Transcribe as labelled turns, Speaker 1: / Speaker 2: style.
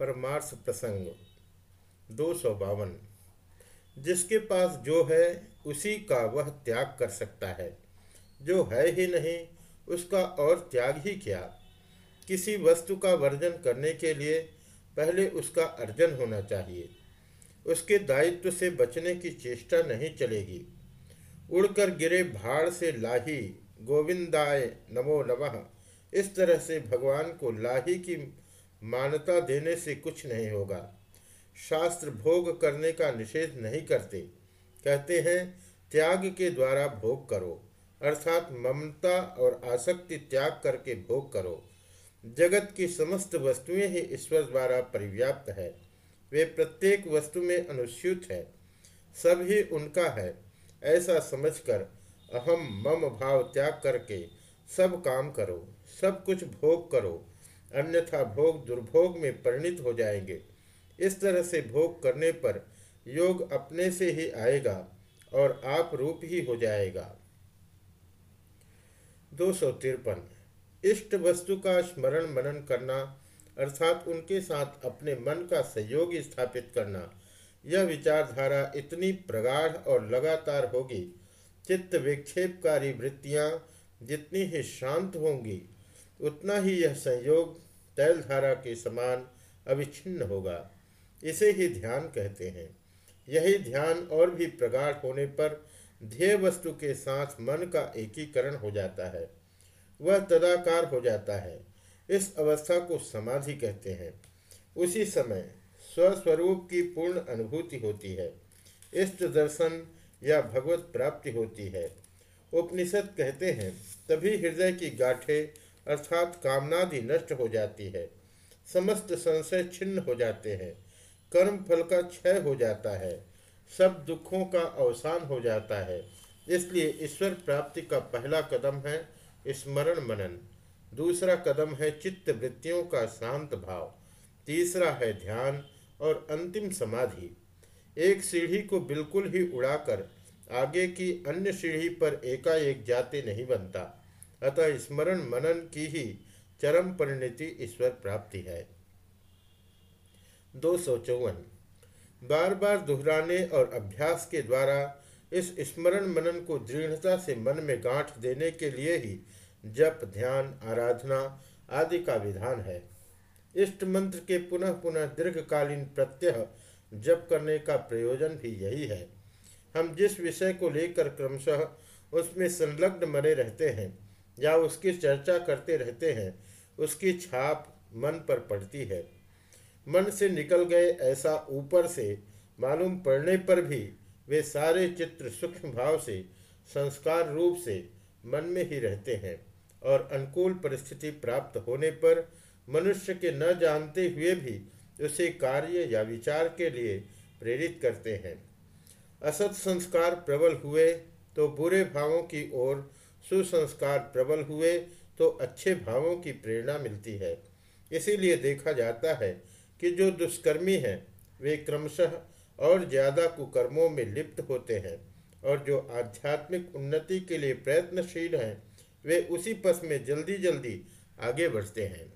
Speaker 1: परमार्थ प्रसंग, दो सौ बावन। जिसके पास जो है, उसी का वह त्याग कर सकता है। जो है ही नहीं, उसका और त्याग ही क्या? किसी वस्तु का वर्जन करने के लिए पहले उसका अर्जन होना चाहिए। उसके दायित्व से बचने की चेष्टा नहीं चलेगी। उड़कर गिरे भाड़ से लाही, गोविंदाय नमो नमः। इस तरह से भगवान को लाही की मान्यता देने से कुछ नहीं होगा। शास्त्र भोग करने का निषेध नहीं करते। कहते हैं, त्याग के द्वारा भोग करो, अर्थात ममता और आसक्ति त्याग करके भोग करो। जगत की समस्त वस्तुएँ ही ईश्वर द्वारा परिव्याप्त है। वे प्रत्येक वस्तु में अनुस्यूत है। सब ही उनका है। ऐसा समझकर अहम मम भाव त्याग करके सब काम करो, सब कुछ भोग करो। अन्यथा भोग दुर्भोग में परिणित हो जाएँगे। इस तरह से भोग करने पर योग अपने से ही आएगा और आप रूप ही हो जाएगा। दो सौ तिरपन। इष्ट वस्तु का स्मरण मनन करना, अर्थात उनके साथ अपने मन का सहयोग स्थापित करना, यह विचारधारा इतनी प्रगाढ़ और लगातार होगी। चित्त विक्षेपकारी वृत्तियाँ जितनी ही शांत होंगी उतना ही यह संयोग तैलधारा के समान अविच्छिन्न होगा। इसे ही ध्यान कहते हैं। यही ध्यान और भी प्रगाढ़ होने पर ध्येय वस्तु के साथ मन का एकीकरण हो जाता है। वह तदाकार हो जाता है। इस अवस्था को समाधि कहते हैं। उसी समय स्वस्वरूप की पूर्ण अनुभूति होती है। इष्ट दर्शन या भगवत प्राप्ति होती है। उपनिषद कहते हैं, तभी हृदय की गाठे अर्थात कामनादि नष्ट हो जाती है। समस्त संशय छिन्न हो जाते हैं। कर्म फल का क्षय हो जाता है। सब दुखों का अवसान हो जाता है। इसलिए ईश्वर प्राप्ति का पहला कदम है स्मरण मनन। दूसरा कदम है चित्त वृत्तियों का शांत भाव। तीसरा है ध्यान और अंतिम समाधि। एक सीढ़ी को बिल्कुल ही उड़ाकर आगे की अन्य सीढ़ी पर एकाएक जाते नहीं बनता। अतः स्मरण मनन की ही चरम परिणति ईश्वर प्राप्ति है। दो सौ चौवन। बार बार दोहराने और अभ्यास के द्वारा इस स्मरण मनन को दृढ़ता से मन में गांठ देने के लिए ही जप, ध्यान, आराधना आदि का विधान है। इष्ट मंत्र के पुनः पुनः दीर्घकालीन प्रत्यय जप करने का प्रयोजन भी यही है। हम जिस विषय को लेकर क्रमशः उसमें संलग्न मरे रहते हैं या उसकी चर्चा करते रहते हैं, उसकी छाप मन पर पड़ती है। मन से निकल गए ऐसा ऊपर से मालूम पड़ने पर भी वे सारे चित्र सूक्ष्म भाव से, संस्कार रूप से मन में ही रहते हैं और अनुकूल परिस्थिति प्राप्त होने पर मनुष्य के न जानते हुए भी उसे कार्य या विचार के लिए प्रेरित करते हैं। असत संस्कार प्रबल हुए तो बुरे भावों की ओर सुसंस्कार प्रबल हुए तो अच्छे भावों की प्रेरणा मिलती है। इसीलिए देखा जाता है कि जो दुष्कर्मी हैं, वे क्रमशः और ज़्यादा कुकर्मों में लिप्त होते हैं और जो आध्यात्मिक उन्नति के लिए प्रयत्नशील हैं, वे उसी पथ में जल्दी जल्दी आगे बढ़ते हैं।